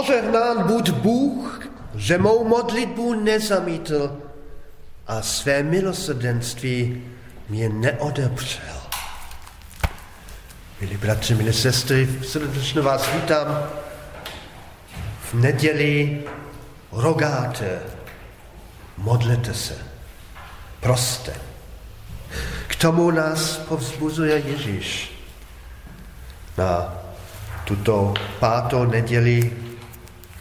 Požehnán buď Bůh, že mou modlitbu nezamítl a své milosrdenství mě neodepřel. Milí bratři, milí sestry, srdečně vás vítám v neděli rogáte, modlete se, proste. K tomu nás povzbuzuje Ježíš na tuto pátou neděli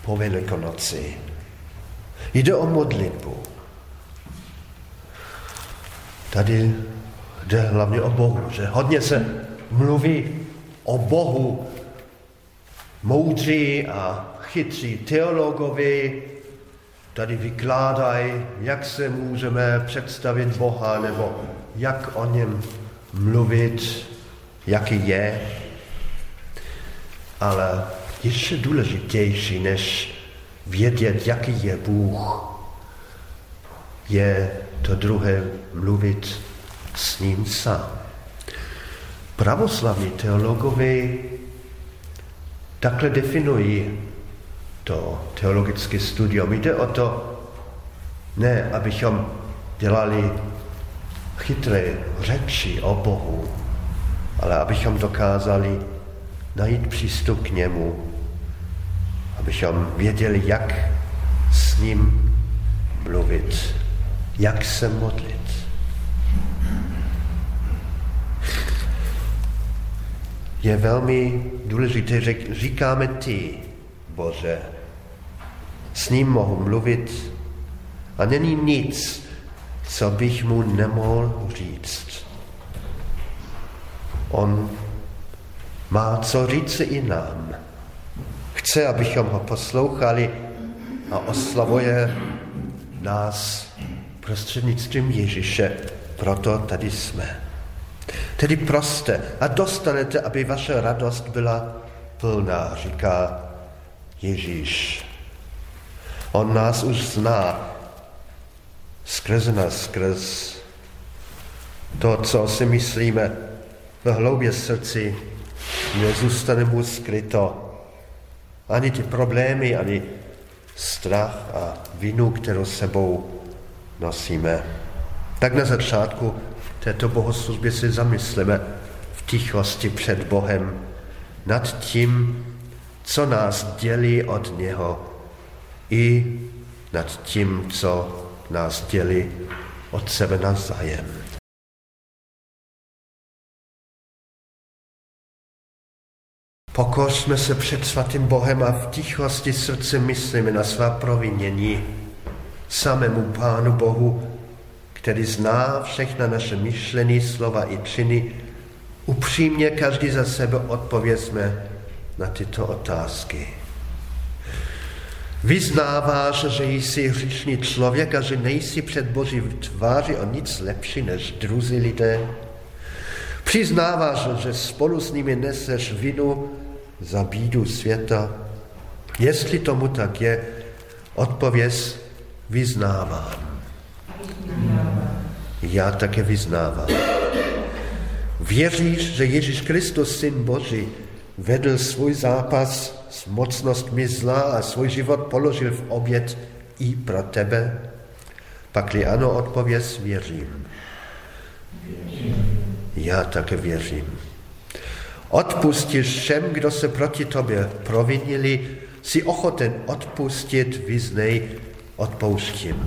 po Velikonoci. Jde o modlitbu. Tady jde hlavně o Bohu, že hodně se mluví o Bohu. Moudří a chytří teologovi tady vykládají, jak se můžeme představit Boha, nebo jak o něm mluvit, jaký je. Ale ještě důležitější, než vědět, jaký je Bůh, je to druhé mluvit s ním sám. Pravoslavní teologové takhle definují to teologické studium. Jde o to, ne, abychom dělali chytré řeči o Bohu, ale abychom dokázali najít přístup k němu, abychom věděli, jak s ním mluvit, jak se modlit. Je velmi důležité, že říkáme ty, Bože, s ním mohu mluvit a není nic, co bych mu nemohl říct. On má co říct i nám. Chce, abychom ho poslouchali a oslavuje nás prostřednictvím Ježíše. Proto tady jsme. Tedy proste a dostanete, aby vaše radost byla plná, říká Ježíš. On nás už zná skrz nás, skrz to, co si myslíme v hloubě srdci, nezůstane mu skryto. Ani ty problémy, ani strach a vinu, kterou sebou nosíme. Tak na začátku této bohoslužbě si zamysleme v tichosti před Bohem nad tím, co nás dělí od něho i nad tím, co nás dělí od sebe navzájem. Pokořme se před svatým Bohem a v tichosti srdce myslíme na svá provinění samému Pánu Bohu, který zná všechna naše myšlení, slova i činy. Upřímně každý za sebe odpovězme na tyto otázky. Vyznáváš, že jsi hříšný člověk a že nejsi před Boží tváři o nic lepší než druzí lidé? Přiznáváš, že spolu s nimi neseš vinu za bídu světa? Jestli tomu tak je, odpověz vyznávám. Já také vyznávám. Věříš, že Ježíš Kristus, Syn Boží, vedl svůj zápas s mocnostmi zla a svůj život položil v oběd i pro tebe? Pakli ano, odpověz, věřím. Já také věřím. Odpustíš všem, kdo se proti tobě provinili, si ochoten odpustit, vyznej, odpouštím.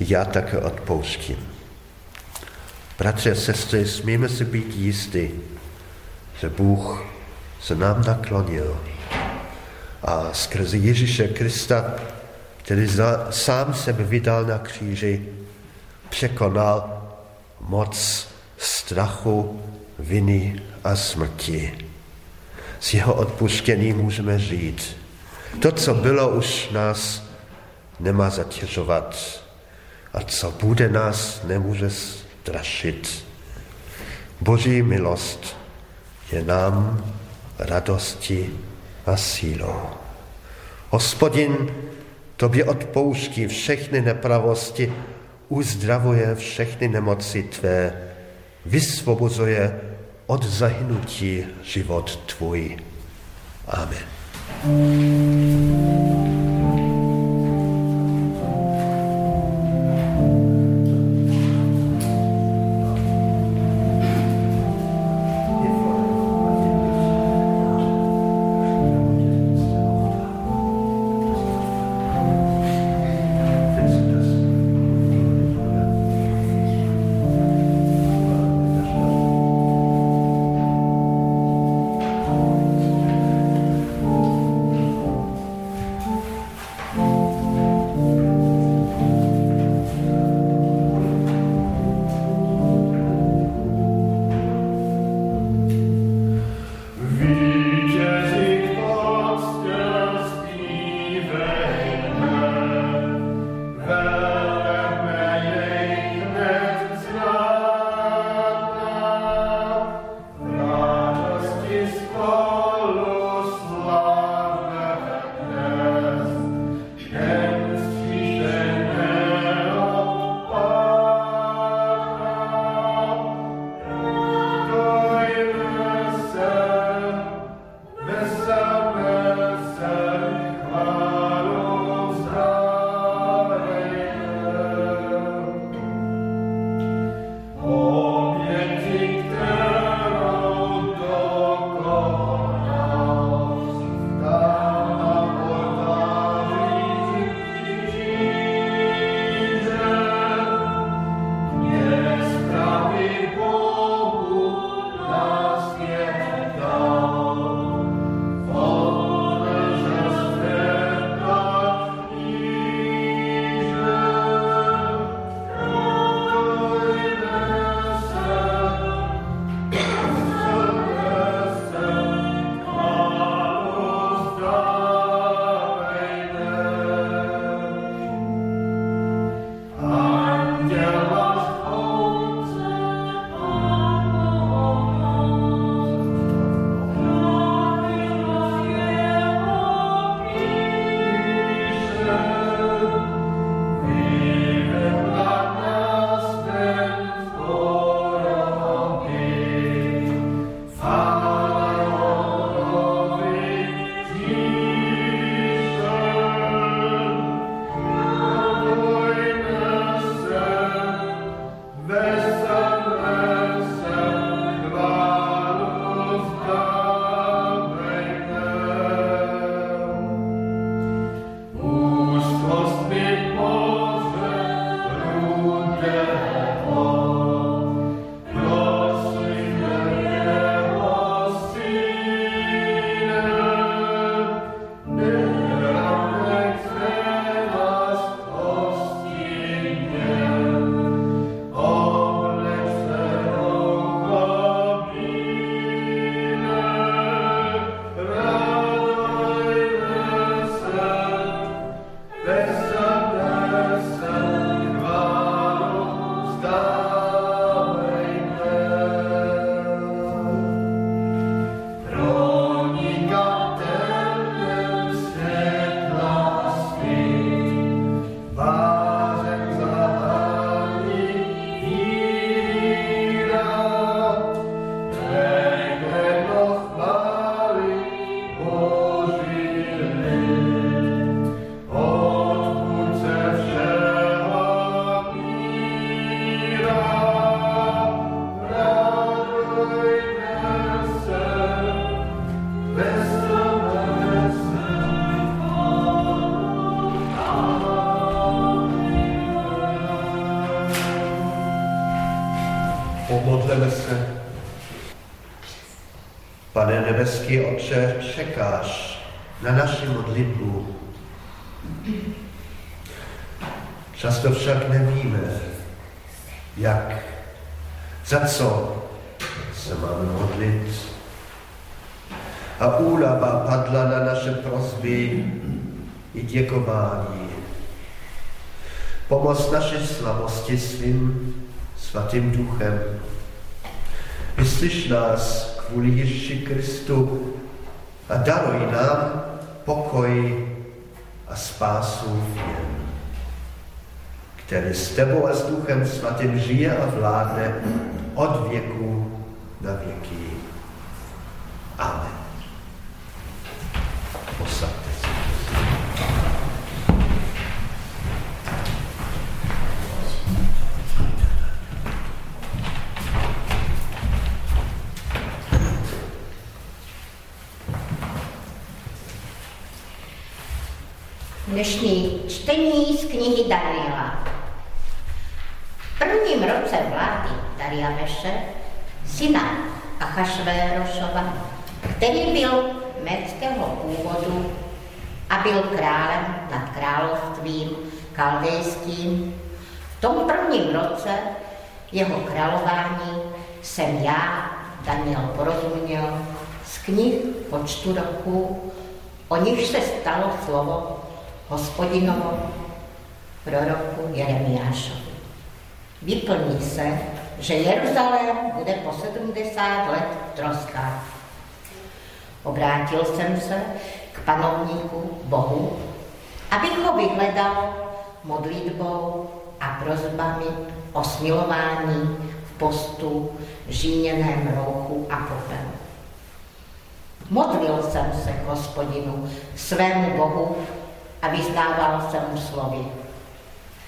Já také odpouštím. Bratři a sestry, smíme si být jistí, že Bůh se nám naklonil a skrze Ježíše Krista, který sám sebe vydal na kříži, překonal moc strachu, viny a smrti. S jeho odpuštěním můžeme žít. To, co bylo, už nás nemá zatěžovat. A co bude, nás nemůže strašit. Boží milost je nám radosti a sílou. Hospodin tobě odpouští všechny nepravosti, uzdravuje všechny nemoci tvé, vysvobozuje od zahynutí život tvůj. Amen. Nebeský Otče, čekáš na naši modlitbu. Často však nevíme, jak, za co se máme modlit. A úlava padla na naše prosby i děkování. Pomoz naše slabosti svým svatým duchem. Vyslyš nás kvůli Ježíši Kristu a daruj nám pokoj a spásu v něm, který s tebou a s Duchem Svatým žije a vládne od věku na věky. Amen. Posaďte se. Dnešní čtení z knihy Daniela. V prvním roce vlády Dariaveše, syna Achašvérošova, který byl méckého původu a byl králem nad královstvím kaldejským, v tom prvním roce jeho králování jsem já, Daniel, porozuměl z knih počtu roku, o nich se stalo slovo hospodinovo proroku Jeremiášovi. Vyplní se, že Jeruzalém bude po 70 let v troskách. Obrátil jsem se k panovníku Bohu, abych ho vyhledal modlitbou a prozbami o smilování v postu, žíněném rouchu a popelu. Modlil jsem se k hospodinu, svému Bohu, a vyznával jsem mu slovy.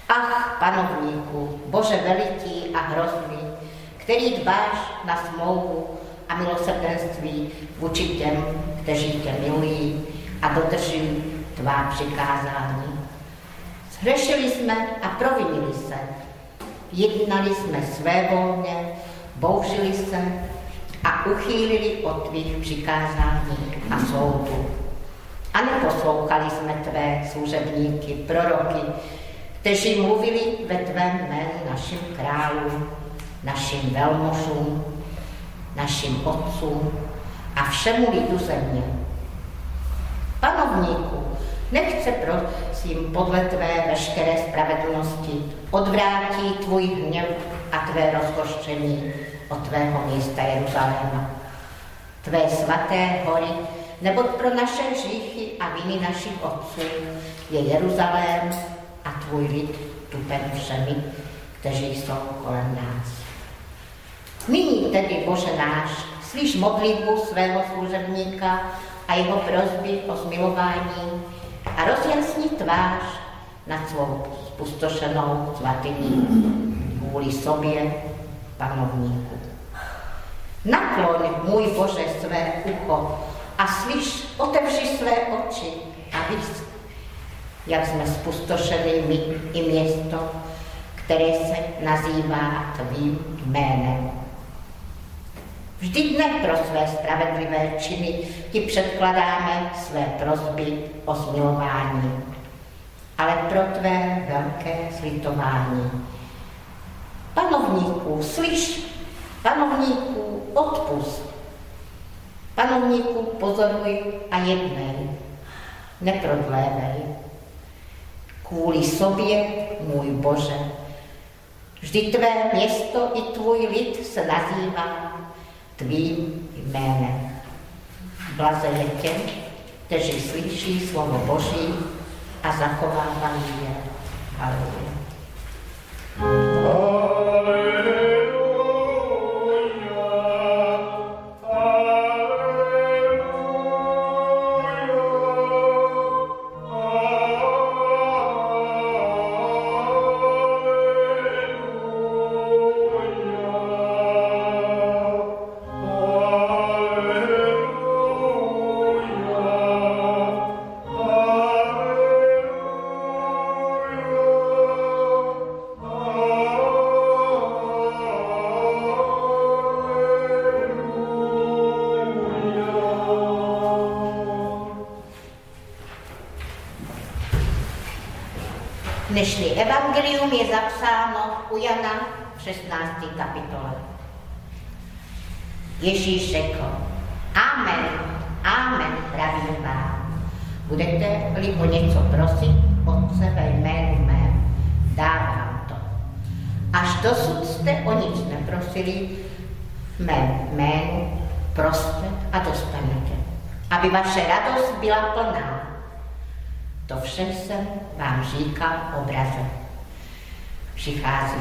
Ach, panovníku, Bože veliký a hrozný, který dbáš na smlouvu a milosrdenství vůči těm, kteří tě milují a dodržují tvá přikázání. Zhřešili jsme a provinili se. Jednali jsme své volně, bouřili se a uchýlili od tvých přikázání a soudu. A neposlouchali jsme tvé služebníky, proroky, kteří mluvili ve tvém jménu našim králům, našim velmožům, našim otcům a všemu lidu země. Panovníku, nechce prosím podle tvé veškeré spravedlnosti odvrátí tvůj hněv a tvé rozhoštění od tvého města Jeruzaléma. Tvé svaté hory nebo pro naše hříchy a viny našich otců je Jeruzalém a tvůj lid tupen všemi, kteří jsou kolem nás. Nyní tedy, Bože náš, slyš modlitbu svého služebníka a jeho prozby o zmilování a rozjasni tvář nad svou spustošenou svatyní kvůli sobě, panovníku. Nakloň, můj Bože, své ucho a slyš, otevři své oči a víc, jak jsme spustošili my i město, které se nazývá tvým jménem. Vždy dne pro své spravedlivé činy ti předkladáme své prozby o zmilování, ale pro tvé velké slitování. Panovníků, slyš, panovníků, odpust, Panovníku, pozoruj a jednej, neprodlévej. Kvůli sobě, můj Bože, vždy tvé město i tvůj lid se nazývá tvým jménem. Blaze je těm, kteří slyší slovo Boží a zachovávají je. Haleluja. evangelium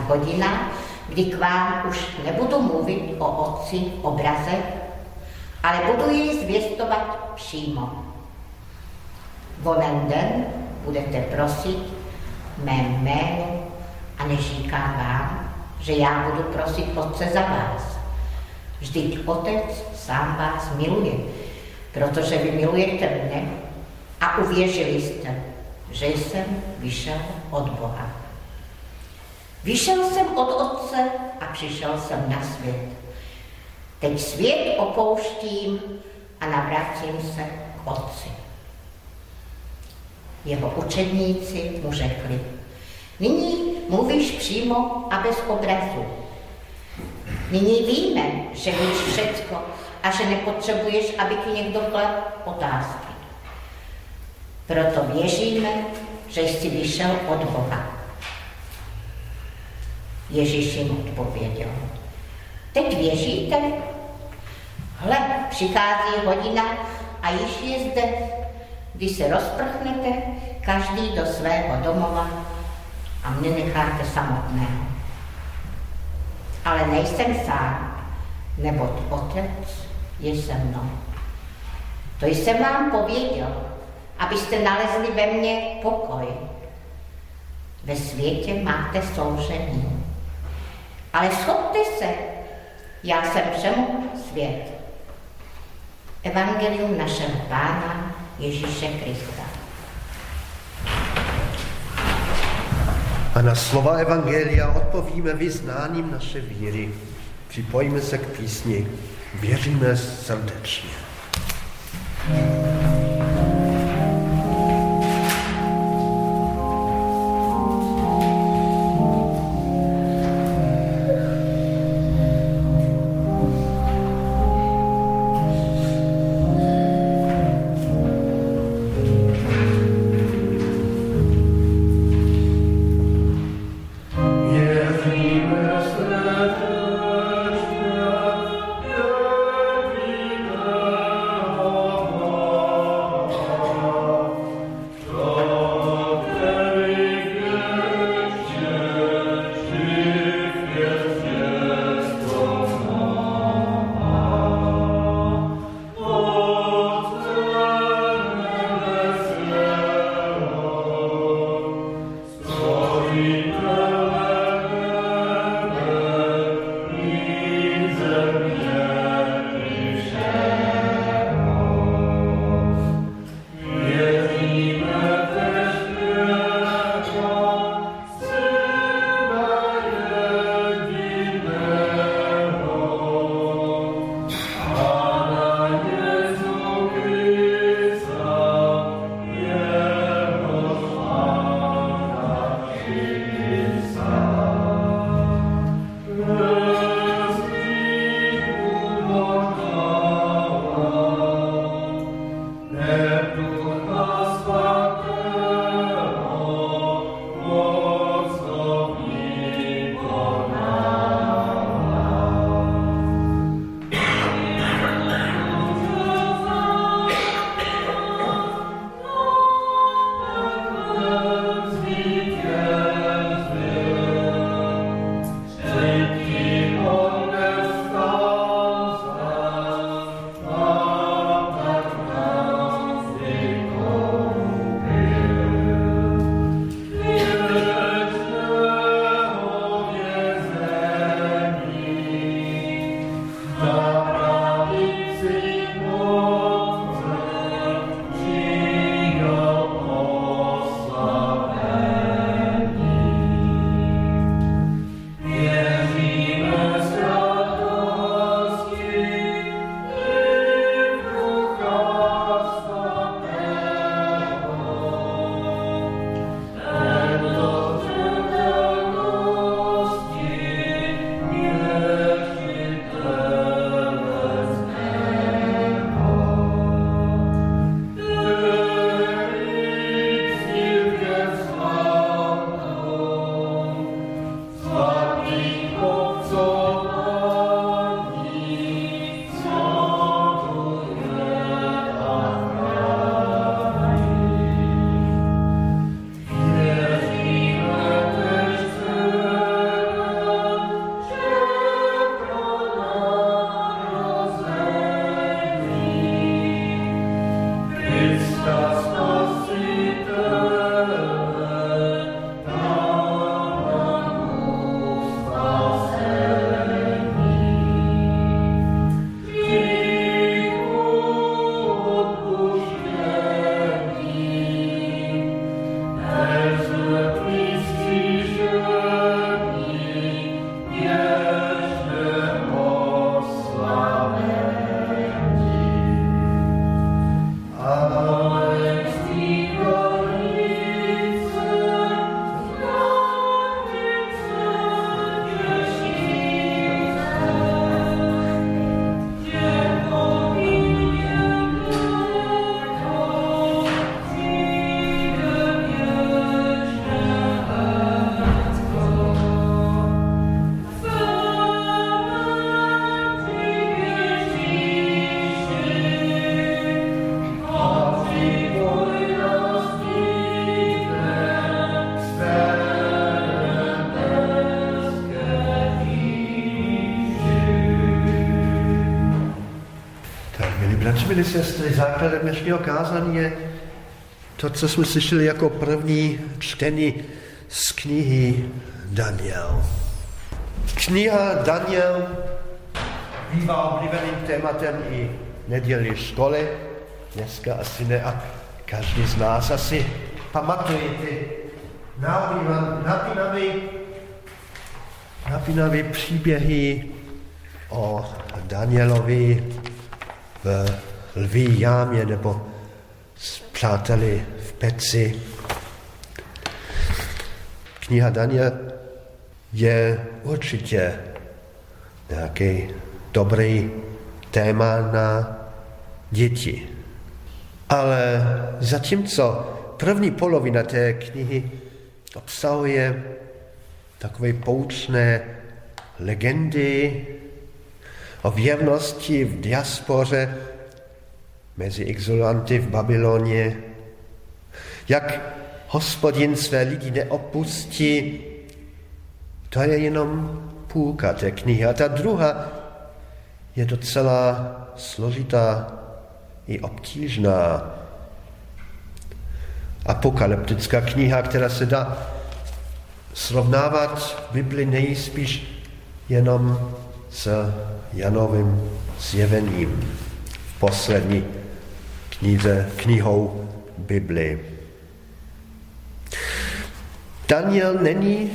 hodina, kdy k vám už nebudu mluvit o otci obraze, ale budu ji zvěstovat přímo. V onen den budete prosit mém jménu a neříkám vám, že já budu prosit Otce za vás. Vždyť Otec sám vás miluje, protože vy milujete mne a uvěřili jste, že jsem vyšel od Boha. Vyšel jsem od Otce a přišel jsem na svět. Teď svět opouštím a navrátím se k Otci. Jeho učedníci mu řekli, nyní mluvíš přímo a bez obrazu. Nyní víme, že víš všecko a že nepotřebuješ, aby ti někdo kladl otázky. Proto věříme, že jsi vyšel od Boha. Ježíš jim odpověděl. Teď věříte? Hle, přichází hodina a již je zde, kdy se rozprchnete, každý do svého domova a mě necháte samotného. Ale nejsem sám, neboť Otec je se mnou. To jsem vám pověděl, abyste nalezli ve mně pokoj. Ve světě máte souření. Ale schodte se, já jsem přemohl svět. Evangelium našeho Pána Ježíše Krista. A na slova Evangelia odpovíme vyznáním naše víry. Připojíme se k písni. Věříme srdečně. thank milí sestry, základem dnešního kázání je to, co jsme slyšeli jako první čtení z knihy Daniel. Kniha Daniel bývá oblíbeným tématem i nedělní školy, dneska asi ne, a každý z nás asi pamatuje ty napínavé, napínavé příběhy o Danielovi v lví jámě nebo s přáteli v peci. Kniha Daniel je určitě nějaký dobrý téma na děti. Ale zatímco první polovina té knihy obsahuje takové poučné legendy o věrnosti v diaspoře mezi exulanty v Babyloně, jak hospodin své lidi neopustí, to je jenom půlka té knihy. A ta druhá je docela složitá i obtížná. Apokalyptická kniha, která se dá srovnávat Bibli nejspíš jenom s Janovým zjevením v poslední knize, knihou Bibli. Daniel není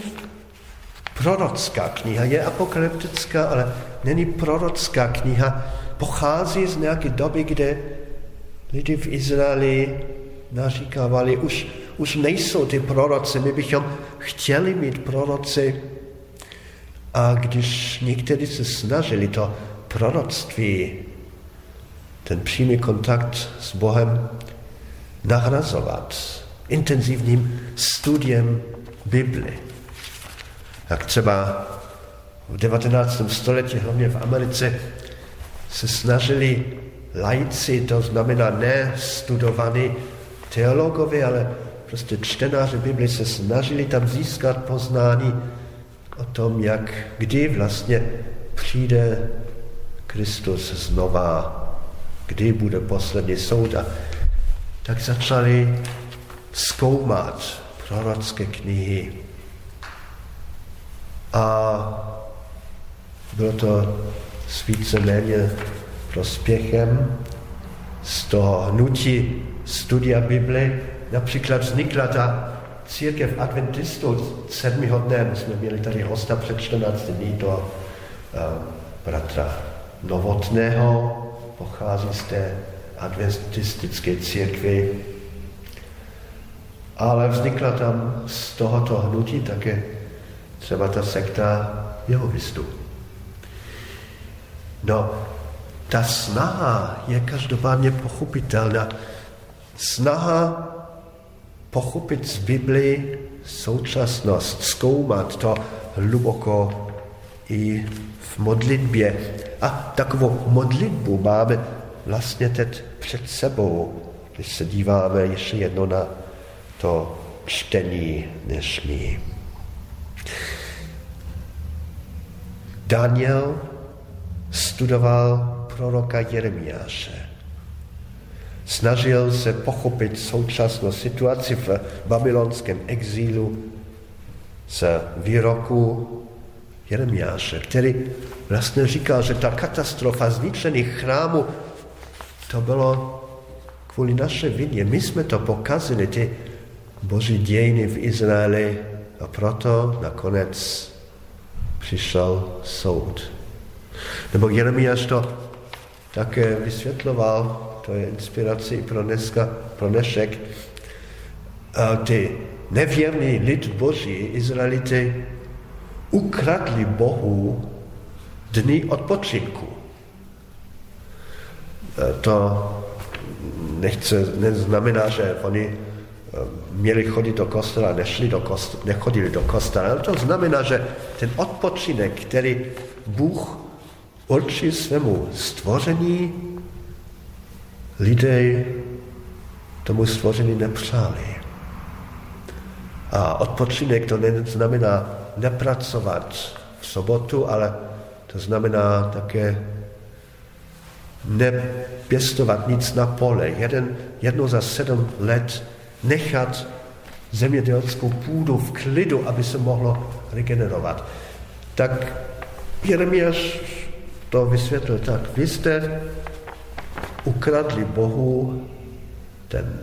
prorocká kniha, je apokalyptická, ale není prorocká kniha. Pochází z nějaké doby, kde lidi v Izraeli naříkávali, už, už nejsou ty proroci, my bychom chtěli mít proroci. A když někteří se snažili to proroctví, ten přímý kontakt s Bohem nahrazovat intenzivním studiem Bibli, jak třeba v 19. století, hlavně v Americe, se snažili lajci, to znamená ne studovaní teologové, ale prostě čtenáři Bibli se snažili tam získat poznání o tom, jak, kdy vlastně přijde Kristus znova, kdy bude poslední soud. A tak začali zkoumat prorocké knihy. A bylo to s víceméně prospěchem z toho hnutí studia Bible. Například vznikla ta církev adventistů sedmiho dne. My jsme měli tady hosta před 14 dní, to uh, bratra Novotného, pochází z té adventistické církvy. Ale vznikla tam z tohoto hnutí také třeba ta sekta jehovistů. No, ta snaha je každopádně pochopitelná. Snaha pochopit z Bibli současnost, zkoumat to hluboko i v modlitbě. A takovou modlitbu máme vlastně teď před sebou, když se díváme ještě jedno na to čtení dnešní. Daniel studoval proroka Jeremiáše. Snažil se pochopit současnou situaci v babylonském exílu z výroku Jeremiáše, který vlastně říkal, že ta katastrofa zničených chrámů, to bylo kvůli naše vině. My jsme to pokazili, ty boží dějiny v Izraeli a proto nakonec přišel soud. Nebo Jeremiáš to také vysvětloval, to je inspirací pro dneska, pro dnešek, ty nevěrný lid Boží, Izraelity, ukradli Bohu dny odpočinku. To nechce, neznamená, že oni e, měli chodit do kostela, nešli do kostela, nechodili do kostela, ale to znamená, že ten odpočinek, který Bůh určí svému stvoření, lidé tomu stvoření nepřáli. A odpočinek to neznamená nepracovat v sobotu, ale to znamená také nepěstovat nic na pole, jeden, jedno za sedm let nechat zemědělskou půdu v klidu, aby se mohlo regenerovat. Tak Jeremiáš to vysvětlil tak. Vy jste ukradli Bohu ten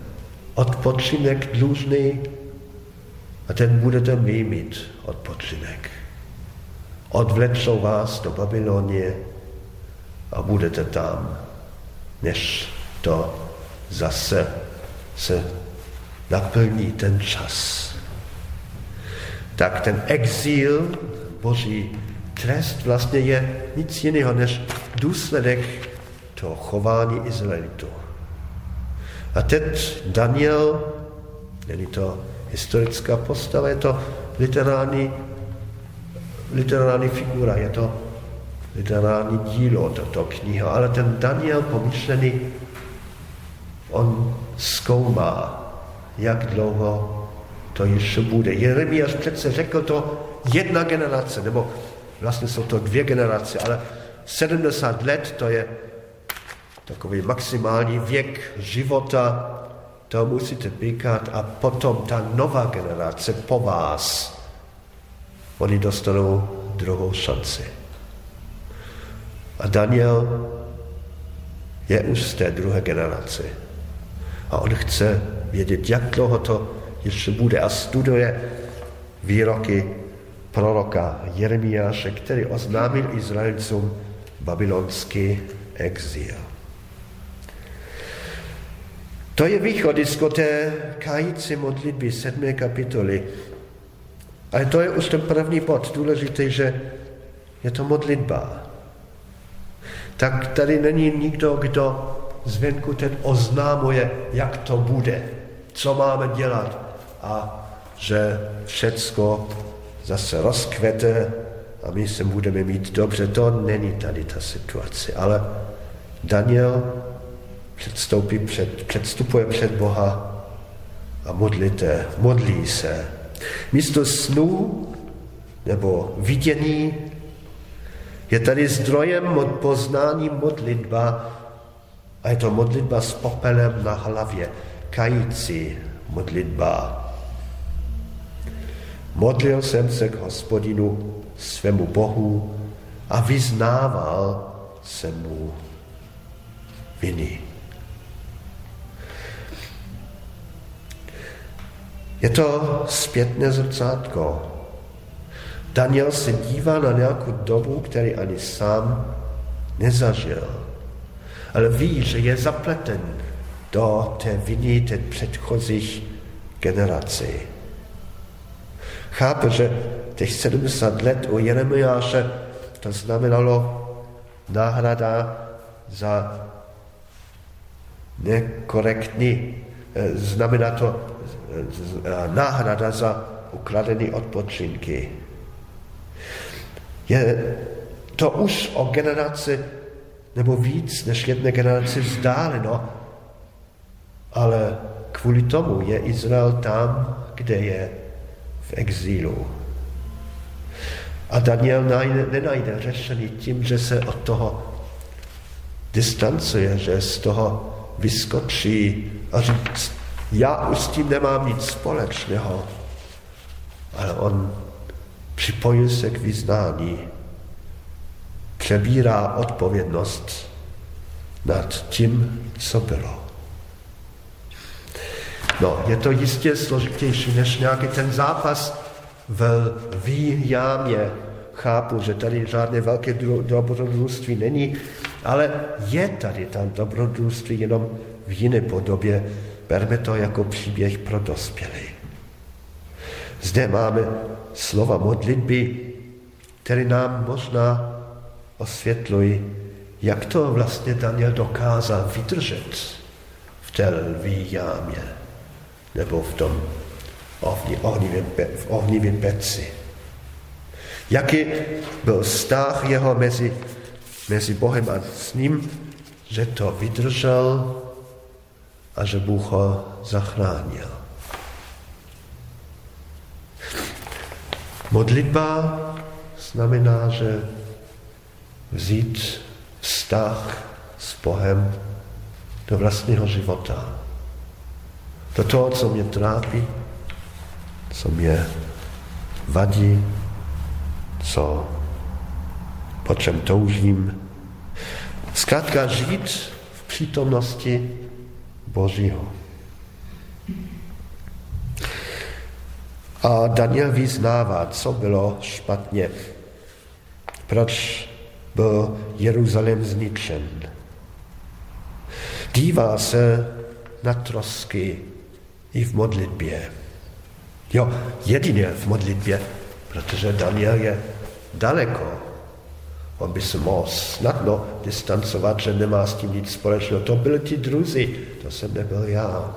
odpočinek dlužný a ten budete vy mít odpočinek. Odvlečou vás do Babylonie a budete tam, než to zase se naplní ten čas. Tak ten exil, boží trest vlastně je nic jiného než důsledek toho chování Izraelitu. A teď Daniel, není to historická postava, je to literární, literární figura, je to literární dílo, tato kniha, ale ten Daniel pomyšlený, on zkoumá, jak dlouho to ještě bude. Jeremiáš přece řekl to jedna generace, nebo vlastně jsou to dvě generace, ale 70 let to je takový maximální věk života, to musíte píkat a potom ta nová generace po vás, oni dostanou druhou šanci. A Daniel je už z té druhé generace. A on chce vědět, jak dlouho to ještě bude a studuje výroky proroka Jeremiáše, který oznámil Izraelcům babylonský exil. To je východisko té kající modlitby sedmé kapitoly. Ale to je už ten první bod důležitý, že je to modlitba. Tak tady není nikdo, kdo zvenku ten oznámuje, jak to bude, co máme dělat a že všecko zase rozkvete a my se budeme mít dobře. To není tady ta situace, ale Daniel předstoupí před, předstupuje před Boha a modlíte, modlí se. Místo snů nebo vidění je tady zdrojem poznání modlitba a je to modlitba s popelem na hlavě, kající modlitba. Modlil jsem se k hospodinu svému Bohu a vyznával se mu viny. Je to zpětné zrcátko. Daniel se dívá na nějakou dobu, který ani sám nezažil. Ale ví, že je zapleten do té viny té předchozích generací. Chápe, že těch 70 let u Jeremiáše to znamenalo náhrada za nekorektní, eh, znamená to náhrada za ukradený odpočinky. Je to už o generaci nebo víc než jedné generaci vzdáleno, ale kvůli tomu je Izrael tam, kde je v exílu. A Daniel nenajde řešení tím, že se od toho distancuje, že z toho vyskočí a říct, já už s tím nemám nic společného. Ale on připojí se k vyznání, přebírá odpovědnost nad tím, co bylo. No, je to jistě složitější než nějaký ten zápas v výjámě. Chápu, že tady žádné velké dobrodružství není, ale je tady tam dobrodružství jenom v jiné podobě. Berme to jako příběh pro dospělé. Zde máme slova modlitby, které nám možná osvětlují, jak to vlastně Daniel dokázal vydržet v té lví jámě nebo v tom ohnivém, v ohnivém peci. Jaký byl vztah jeho mezi, mezi Bohem a s ním, že to vydržel a že Bůh ho zachránil. Modlitba znamená, že vzít vztah s Bohem do vlastního života. Do toho, co mě trápí, co mě vadí, co, po čem toužím. Zkrátka žít v přítomnosti Božího. A Daniel vyznává, co bylo špatně. Proč byl Jeruzalém zničen. Dívá se na trosky i v modlitbě. Jo, jedině v modlitbě, protože Daniel je daleko. On by se mohl snadno distancovat, že nemá s tím nic společného. To byli ti druzí, to jsem nebyl já.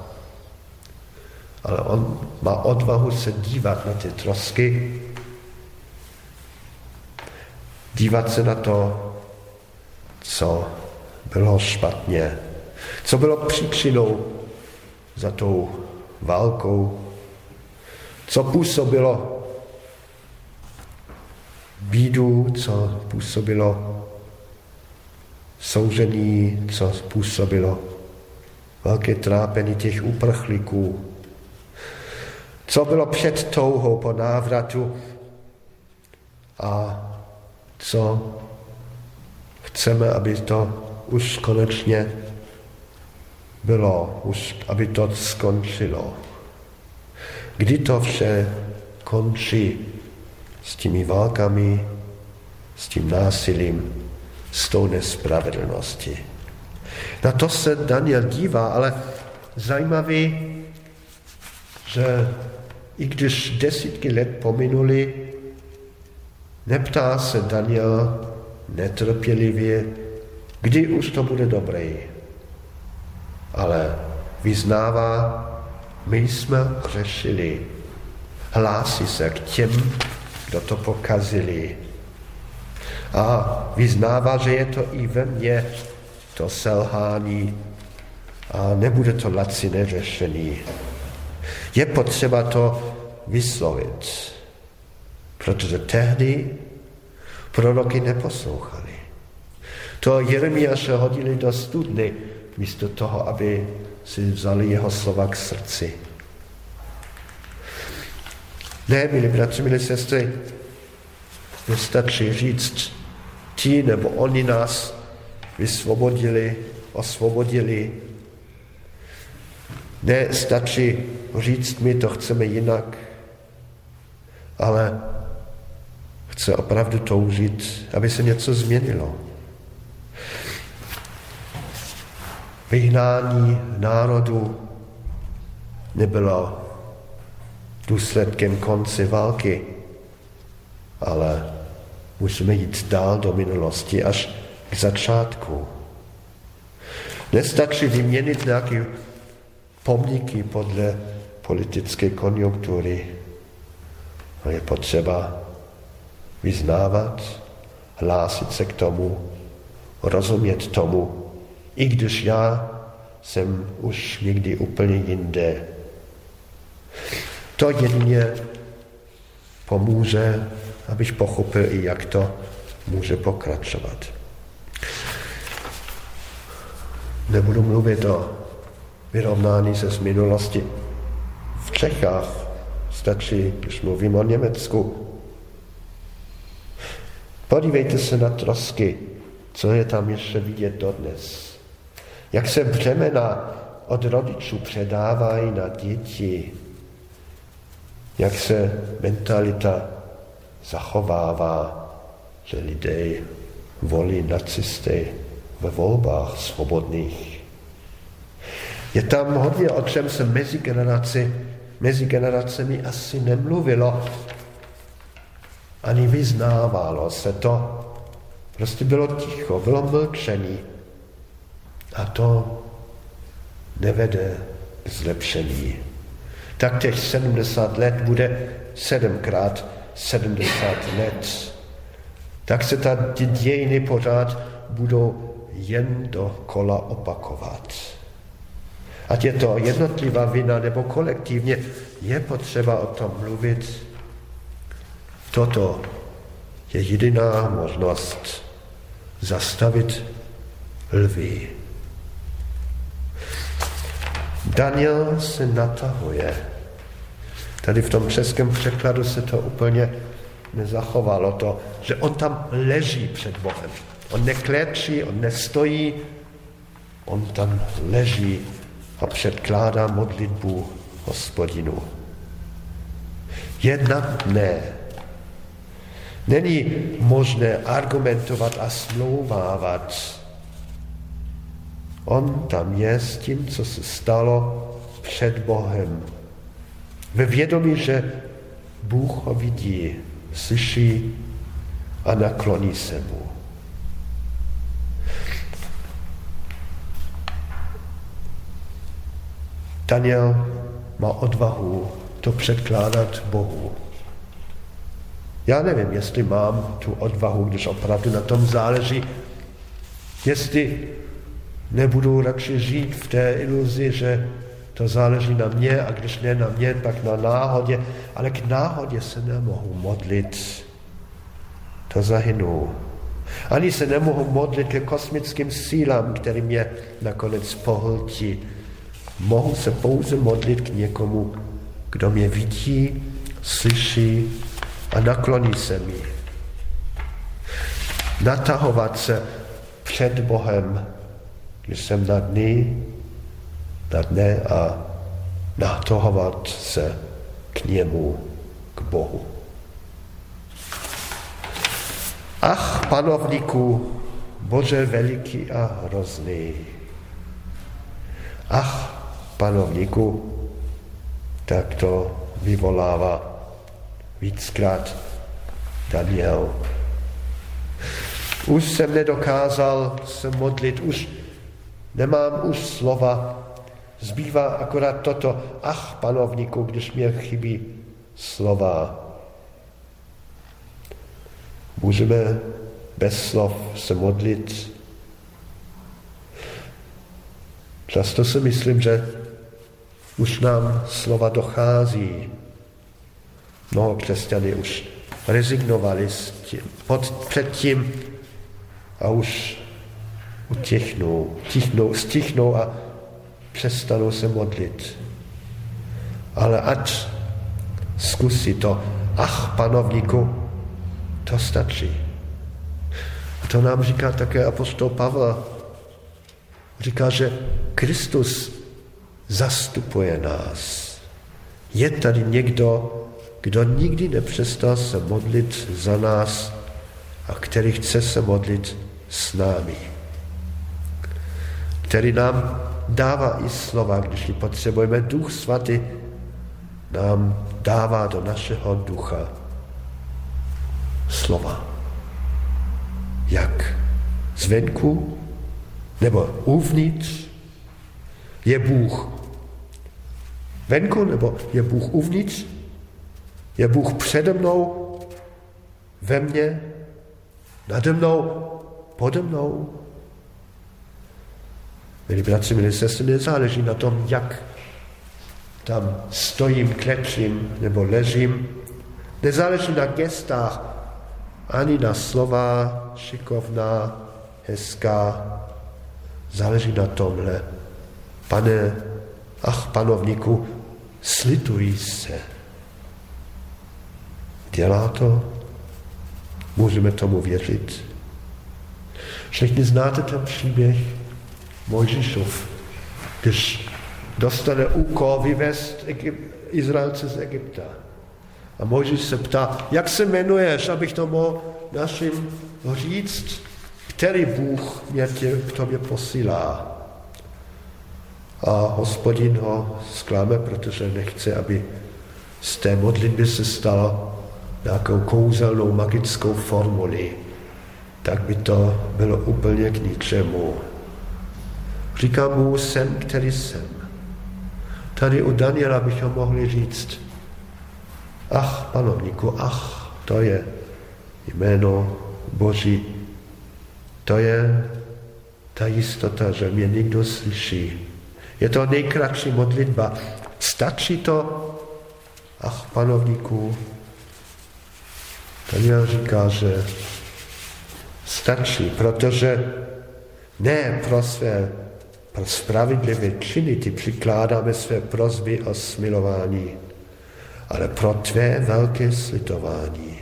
Ale on má odvahu se dívat na ty trosky, dívat se na to, co bylo špatně, co bylo příčinou za tou válkou, co působilo bídu, co působilo soužení, co působilo velké trápení těch uprchlíků, co bylo před touhou po návratu a co chceme, aby to už konečně bylo, už aby to skončilo. Kdy to vše končí s těmi válkami, s tím násilím, s tou nespravedlností. Na to se Daniel dívá, ale zajímavý, že i když desítky let pominuli, neptá se Daniel netrpělivě, kdy už to bude dobré. Ale vyznává, my jsme řešili, hlásí se k těm, kdo to pokazili. A vyznává, že je to i ve mně, to selhání a nebude to laciné řešení. Je potřeba to vyslovit, protože tehdy proroky neposlouchali. To Jeremiáše hodili do studny, místo toho, aby si vzali jeho slova k srdci. Ne, milí bratři, milí sestry, nestačí říct, ti nebo oni nás vysvobodili, osvobodili. Ne, stačí říct, my to chceme jinak, ale chce opravdu toužit, aby se něco změnilo. Vyhnání národu nebylo důsledkem konce války, ale musíme jít dál do minulosti až k začátku. Nestačí vyměnit nějaké pomníky podle politické konjunktury. Je potřeba vyznávat, hlásit se k tomu, rozumět tomu, i když já jsem už někdy úplně jinde. To jedině pomůže, abych pochopil i, jak to může pokračovat. Nebudu mluvit o vyrovnání se z minulosti. V Čechách stačí, když mluvím o Německu. Podívejte se na trosky, co je tam ještě vidět dodnes. Jak se břemena od rodičů předávají na děti. Jak se mentalita zachovává, že lidé volí nacisty ve volbách svobodných. Je tam hodně, o čem se mezi, generaci, mezi generacemi asi nemluvilo, ani vyznávalo se to. Prostě bylo ticho, bylo mlčení. A to nevede k zlepšení. Tak těch 70 let bude sedmkrát 70 let. Tak se ta dějiny pořád budou jen dokola opakovat. Ať je to jednotlivá vina nebo kolektivně, je potřeba o tom mluvit. Toto je jediná možnost zastavit lví. Daniel se natahuje. Tady v tom českém překladu se to úplně nezachovalo, to, že on tam leží před Bohem. On neklečí, on nestojí, on tam leží a předkládá modlitbu hospodinu. Jednat ne. Není možné argumentovat a smlouvávat. On tam je s tím, co se stalo před Bohem. Ve vědomí, že Bůh ho vidí, slyší a nakloní se mu. Daniel má odvahu to předkládat Bohu. Já nevím, jestli mám tu odvahu, když opravdu na tom záleží, jestli nebudu radši žít v té iluzi, že to záleží na mě a když ne na mě, tak na náhodě, ale k náhodě se nemohu modlit. To zahynu. Ani se nemohu modlit ke kosmickým sílám, který mě nakonec pohltí. Mohu se pouze modlit k někomu, kdo mě vidí, slyší a nakloní se mi. Natahovat se před Bohem, když jsem na dny, na dne a natahovat se k němu, k Bohu. Ach, panovníku, Bože veliký a hrozný. Ach, panovníku, tak to vyvolává víckrát Daniel. Už jsem nedokázal se modlit, už nemám už slova, zbývá akorát toto, ach panovníku, když mě chybí slova. Můžeme bez slov se modlit. Často si myslím, že už nám slova dochází. Mnoho křesťany už rezignovali pod, před tím a už utichnou, tichnou, stichnou a přestanou se modlit. Ale ať zkusí to, ach panovníku, to stačí. A to nám říká také apostol Pavel. Říká, že Kristus zastupuje nás. Je tady někdo, kdo nikdy nepřestal se modlit za nás a který chce se modlit s námi. Který nám dává i slova, když ji potřebujeme. Duch svatý nám dává do našeho ducha slova. Jak zvenku nebo uvnitř je Bůh venku nebo je Bůh uvnitř? Je Bůh přede mnou, ve mně, nade mnou, pode mnou? Milí bratři, milí sestry, nezáleží na tom, jak tam stojím, klečím nebo ležím. Nezáleží na gestách, ani na slova šikovná, hezká. Záleží na tomhle. Pane, ach panovníku, slitují se. Dělá to? Můžeme tomu věřit? Všichni znáte ten příběh Mojžišov, když dostane úkol vyvést Izraelce z Egypta. A Mojžiš se ptá, jak se jmenuješ, abych to mohl našim říct, který Bůh mě tě k tobě posílá. A hospodin ho zklame, protože nechce, aby z té modlitby se stalo nějakou kouzelnou magickou formuli. Tak by to bylo úplně k ničemu. Říká mu, jsem, který jsem. Tady u Daniela bychom mohli říct, ach, panovníku, ach, to je jméno Boží. To je ta jistota, že mě někdo slyší. Je to nejkratší modlitba. Stačí to? Ach, panovníku, Daniel říká, že stačí, protože Ne pro své pro spravedlivé činy ty přikládáme své prozby o smilování, ale pro tvé velké slitování.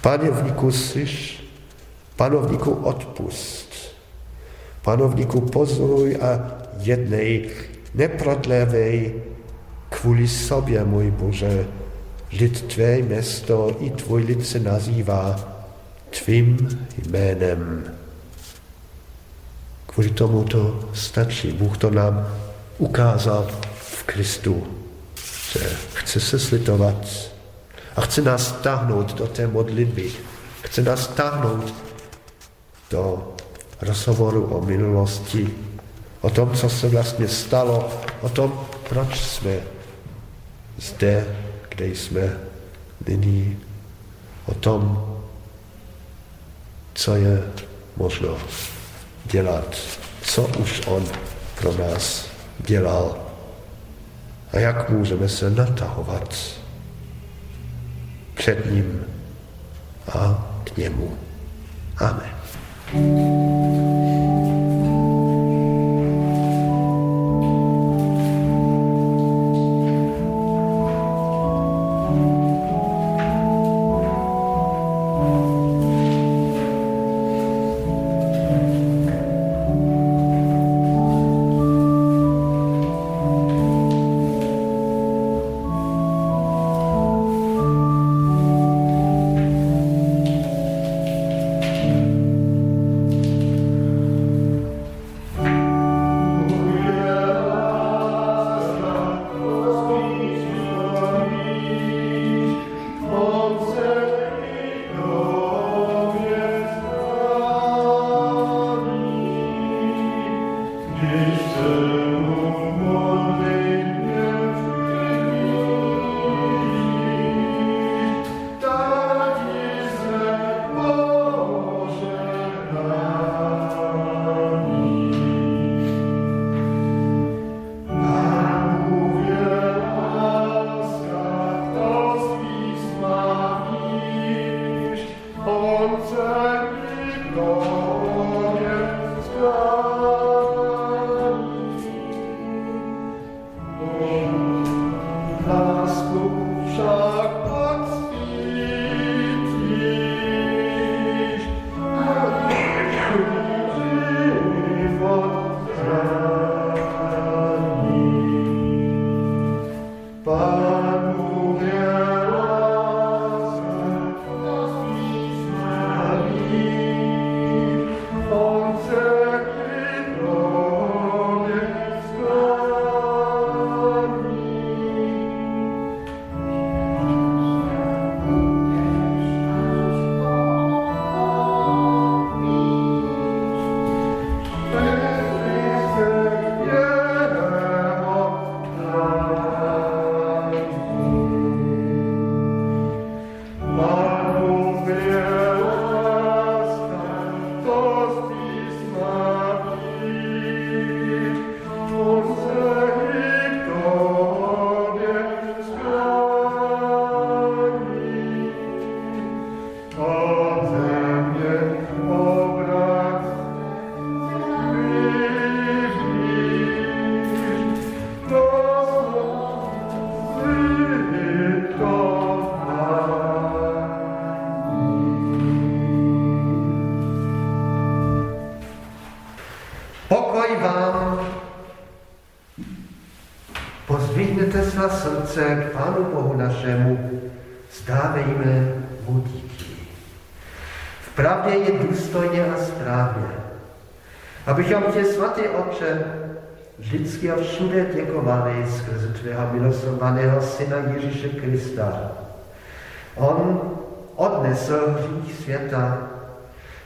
Panovníku slyš, panovníku odpust, panovníku pozoruj a jednej, neprodlevej kvůli sobě, můj Bože, lid tvé město i tvůj lid se nazývá tvým jménem. Kvůli tomu to stačí. Bůh to nám ukázal v Kristu, že chce se slitovat a chce nás táhnout do té modlitby. Chce nás táhnout do rozhovoru o minulosti, o tom, co se vlastně stalo, o tom, proč jsme zde, kde jsme nyní, o tom, co je možno dělat, co už on pro nás dělal a jak můžeme se natahovat před ním a k němu. Amen. Milosrdného Syna Ježíše Krista. On odnesl hřích světa,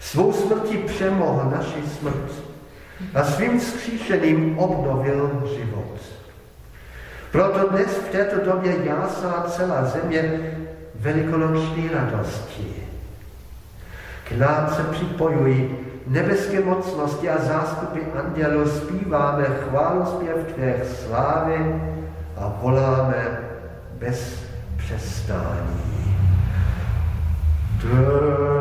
svou smrti přemohl naši smrt a svým skříšeným obnovil život. Proto dnes v této době jásá celá země velikonoční radosti. K nám se připojují nebeské mocnosti a zástupy andělů zpíváme chválospěv Tvé slávy a voláme bez přestání. Tebe,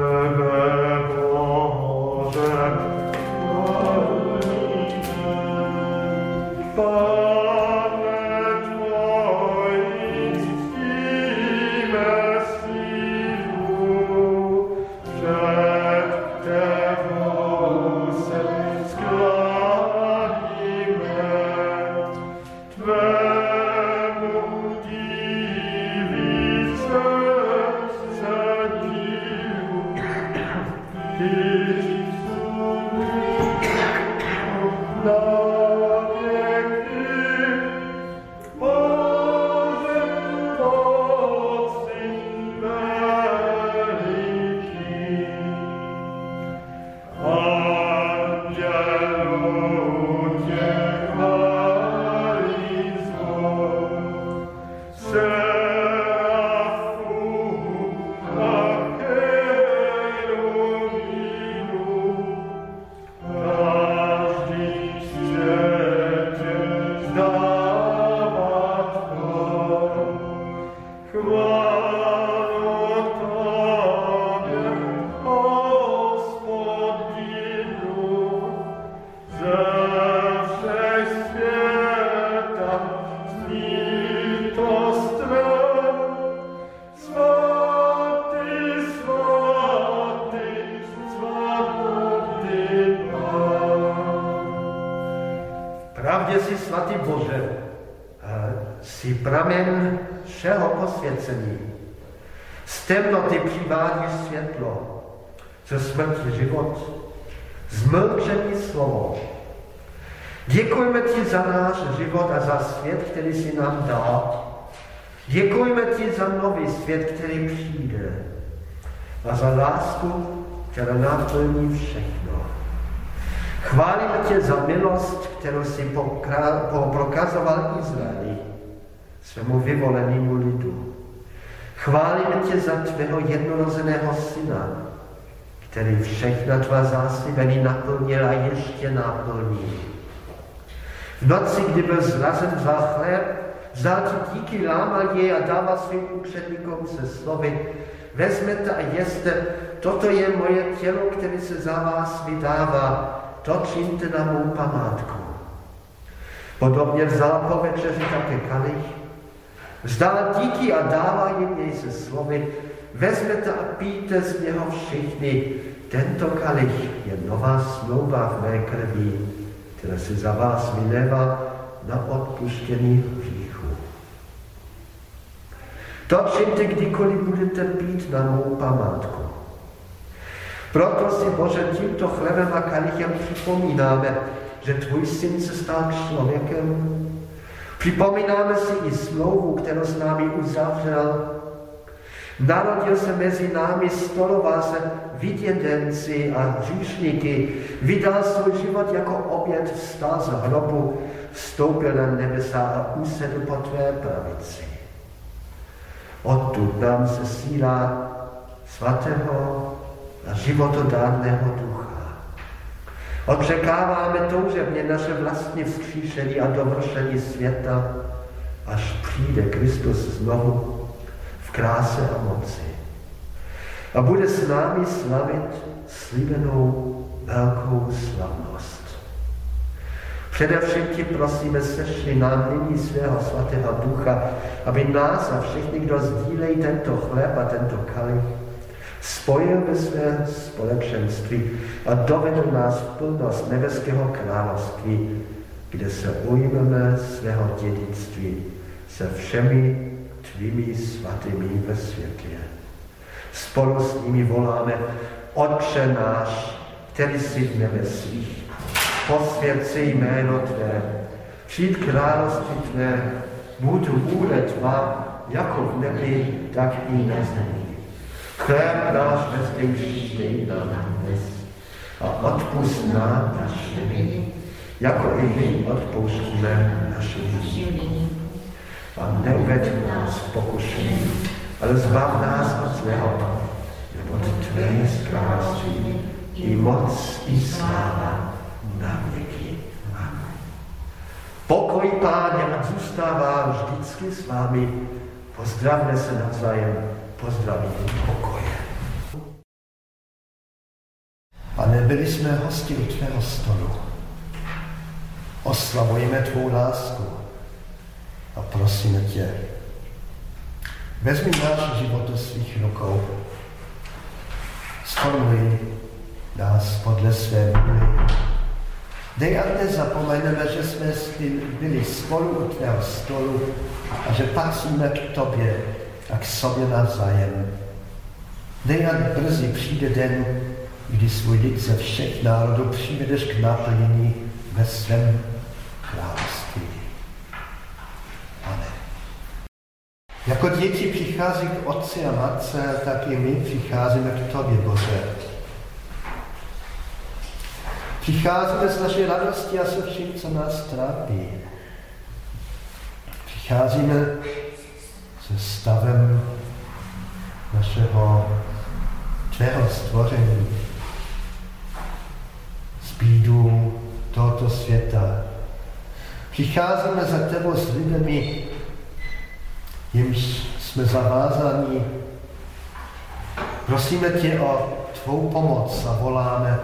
temnoty přivádí světlo, ze smrti život, zmlčení slovo. Děkujeme ti za náš život a za svět, který si nám dal. Děkujeme ti za nový svět, který přijde. A za lásku, která naplní všechno. Chválíme tě za milost, kterou si prokazoval Izraeli, svému vyvolenému lidu. Chválíme tě za tvého jednorozeného syna, který všechna tvá záslibení naplnil a ještě naplní. V noci, kdy byl zrazen za chléb, vzal ti díky, lámal a dával svým učedníkům se slovy, vezmete a jeste, toto je moje tělo, které se za vás vydává, to čiňte na mou památku. Podobně vzal po večeři také kalich, Vzdal díky a dává jim jej se slovy, vezmete a píte z něho všichni. Tento kalich je nová smlouva v mé krvi, která se za vás vyleva na odpuštění hříchu. To čiňte, kdykoliv budete pít na mou památku. Proto si, Bože, tímto chlebem a kalichem připomínáme, že tvůj syn se stal člověkem, Připomínáme si i smlouvu, kterou s námi uzavřel. Narodil se mezi námi, stoloval se vidědenci a hříšníky, vydal svůj život jako oběd, vstal z hrobu, vstoupil na nebesa a usedl po tvé pravici. Odtud nám se síla svatého a životodárného ducha. Očekáváme toužebně naše vlastní vzkříšení a dovršení světa, až přijde Kristus znovu v kráse a moci. A bude s námi slavit slíbenou velkou slavnost. Především ti prosíme, sešli nám nyní svého svatého ducha, aby nás a všichni, kdo sdílejí tento chleb a tento kalich, spojil ve své společenství a dovedl nás v plnost nebeského království, kde se ujmeme svého dědictví se všemi tvými svatými ve světě. Spolu s nimi voláme, Otče náš, který jsi v nebesích, posvěd si jméno Tvé, přijď království Tvé, buď vůle Tvá, jako v nebi, tak i na zemi. Chléb náš dneskejší dej nám dnes a odpust nám naše viny, jako i my odpouštíme našim vinům. A neuved nás pokušení, ale zbav nás od zlého, neboť Tvé království i moc, i sláva na věky. Amen. Pokoj Páně a zůstává vždycky s vámi. Pozdravme se navzájem pozdraví pokoje. Pane, byli jsme hosti u tvého stolu. Oslavujeme tvou lásku a prosíme tě, vezmi náš život do svých rukou. Sformuj nás podle své vůle. Dej, ať nezapomeneme, že jsme byli spolu u tvého stolu a že patříme k tobě a k sobě navzájem. Nejak brzy přijde den, kdy svůj lid ze všech národů přivedeš k naplnění ve svém království. Amen. Jako děti přichází k otci a matce, tak i my přicházíme k tobě, Bože. Přicházíme z naší radosti a se vším, co nás trápí. Přicházíme se stavem našeho tvého stvoření, z bídu tohoto světa. Přicházíme za tebou s lidmi, jimž jsme zavázáni. Prosíme tě o tvou pomoc a voláme,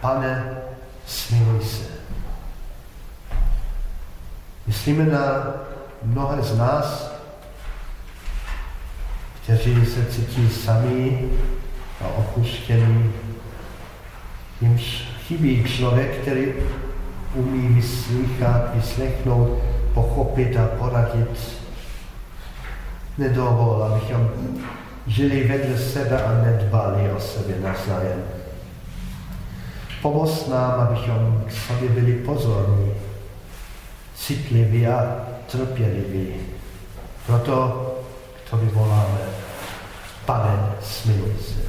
pane, smiluj se. Myslíme na mnohé z nás, kteří se cítí sami a opuštění. Jimž chybí člověk, který umí vyslychat, vyslechnout, pochopit a poradit. Nedovol, abychom žili vedle sebe a nedbali o sebe navzájem. Pomoz nám, abychom k sobě byli pozorní, citliví a trpěliví. Proto k tobě voláme, pane, smiluj se.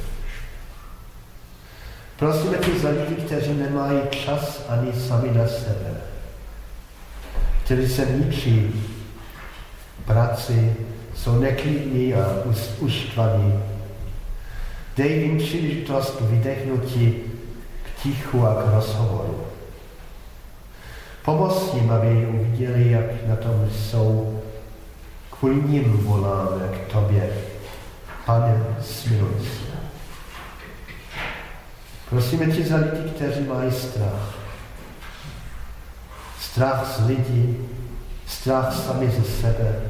Prosíme tě za lidi, kteří nemají čas ani sami na sebe, kteří se ničí práci, jsou neklidní a uštvaní. Dej jim příležitost vydechnutí k tichu a k rozhovoru. Pomoz jim, aby uviděli, jak na tom jsou. Kvůli ním voláme k tobě. Pane, smiluj se. Prosíme tě za lidi, kteří mají strach. Strach z lidí, strach sami ze sebe,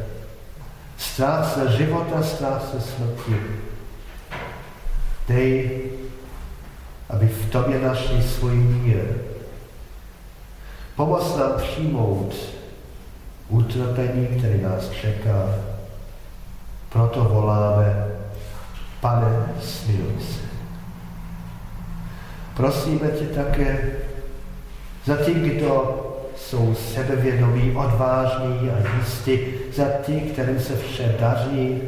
strach ze života, strach ze smrti. Dej, aby v tobě našli svůj mír. Pomoz nám přijmout utrpení, který nás čeká. Proto voláme, pane, smiluj se. Prosíme tě také za ty, kdo jsou sebevědomí, odvážní a jistí, za ty, kterým se vše daří,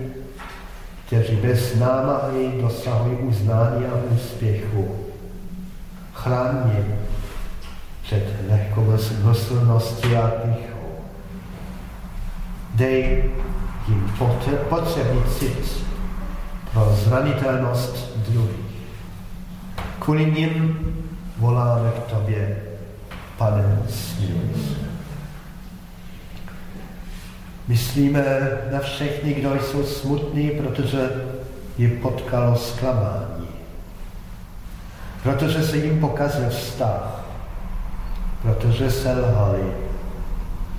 kteří bez námahy dosahují uznání a úspěchu. Chrání před lehkomyslností a. Dej jim potřebný cit pro zranitelnost druhých. Kvůli nim voláme k tobě, pane, smiluj Myslíme na všechny, kdo jsou smutní, protože je potkalo zklamání. Protože se jim pokazil vztah. Protože se lhali.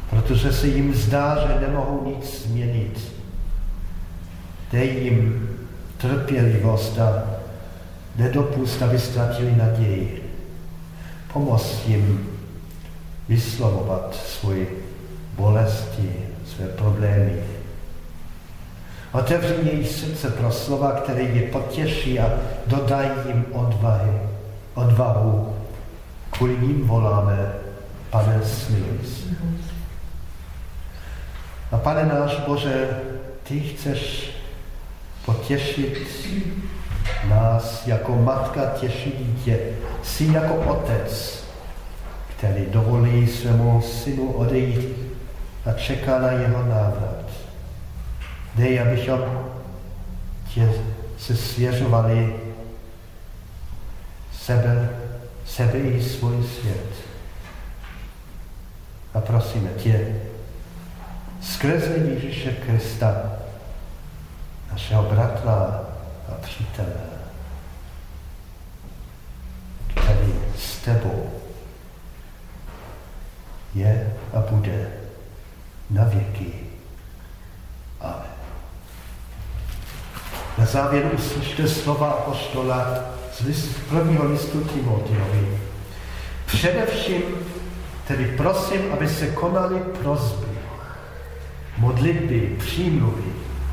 Protože se jim zdá, že nemohou nic změnit. Dej jim trpělivost a nedopust, aby ztratili naději. Pomoz jim vyslovovat svoje bolesti, své problémy. Otevři jejich srdce pro slova, které je potěší a dodají jim odvahy, odvahu. Kvůli ním voláme, pane, smiluj. A pane náš Bože, ty chceš potěšit nás jako matka těší dítě, jsi jako otec, který dovolí svému synu odejít a čeká na jeho návrat. Dej, abychom tě se svěřovali sebe, sebe i svůj svět. A prosíme tě, skrze Ježíše Krista, našeho bratra a přítele, který s tebou je a bude na věky. Amen. Na závěr uslyšte slova apoštola z list, prvního listu Timoteovi. Především tedy prosím, aby se konaly prozby, modlitby, přímluvy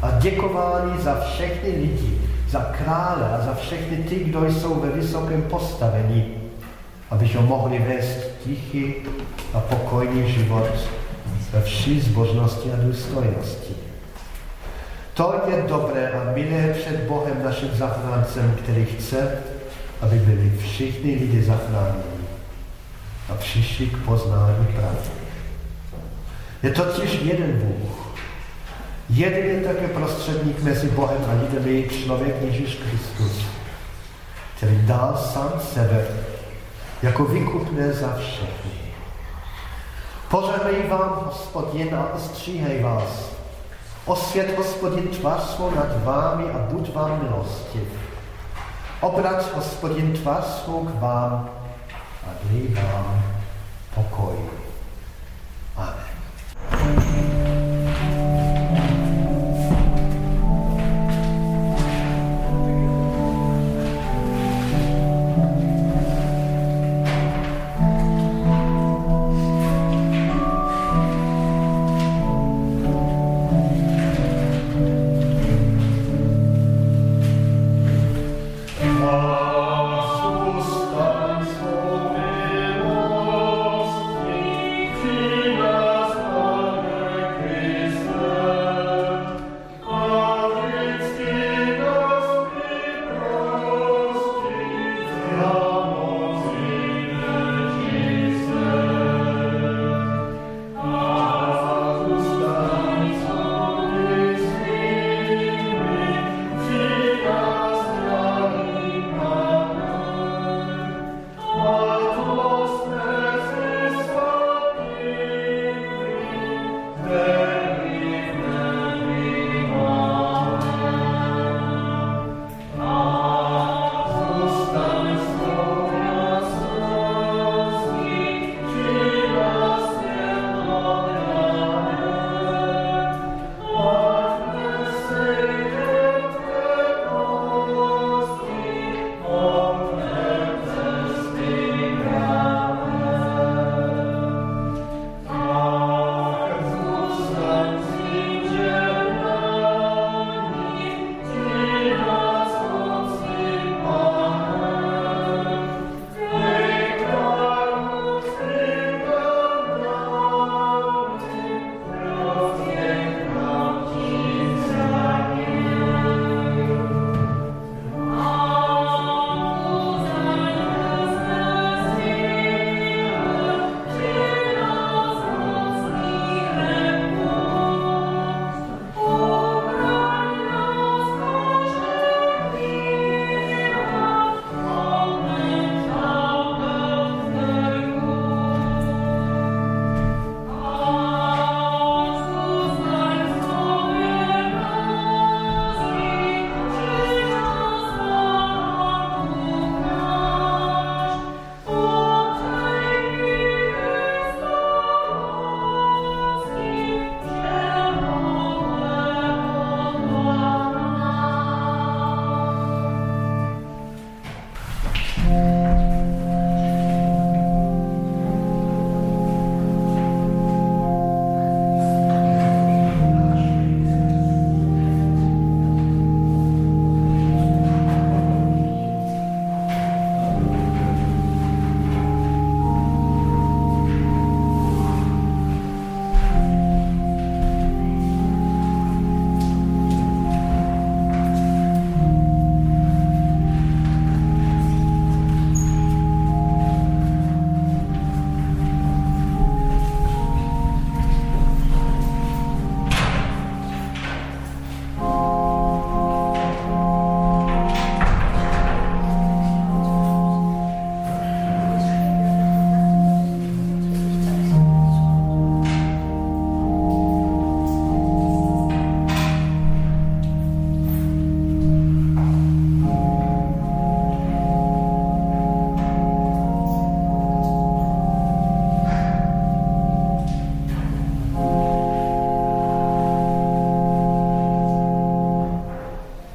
a děkování za všechny lidi, za krále a za všechny ty, kdo jsou ve vysokém postavení, abychom mohli vést tichý a pokojný život ve vší zbožnosti a důstojnosti. To je dobré a milé před Bohem naším zachráncem, který chce, aby byli všichni lidi zachráněni a přišli k poznání pravdy. Je totiž jeden Bůh. Jeden je také prostředník mezi Bohem a lidmi, člověk Ježíš Kristus, který dal sám sebe jako vykupné za všechny. Požehnej vám, hospodin, a ostříhej vás. Osvět, hospodin, tvář svou nad vámi a buď vám milostiv. Obrať, hospodin, tvář svou k vám a dej vám pokoj.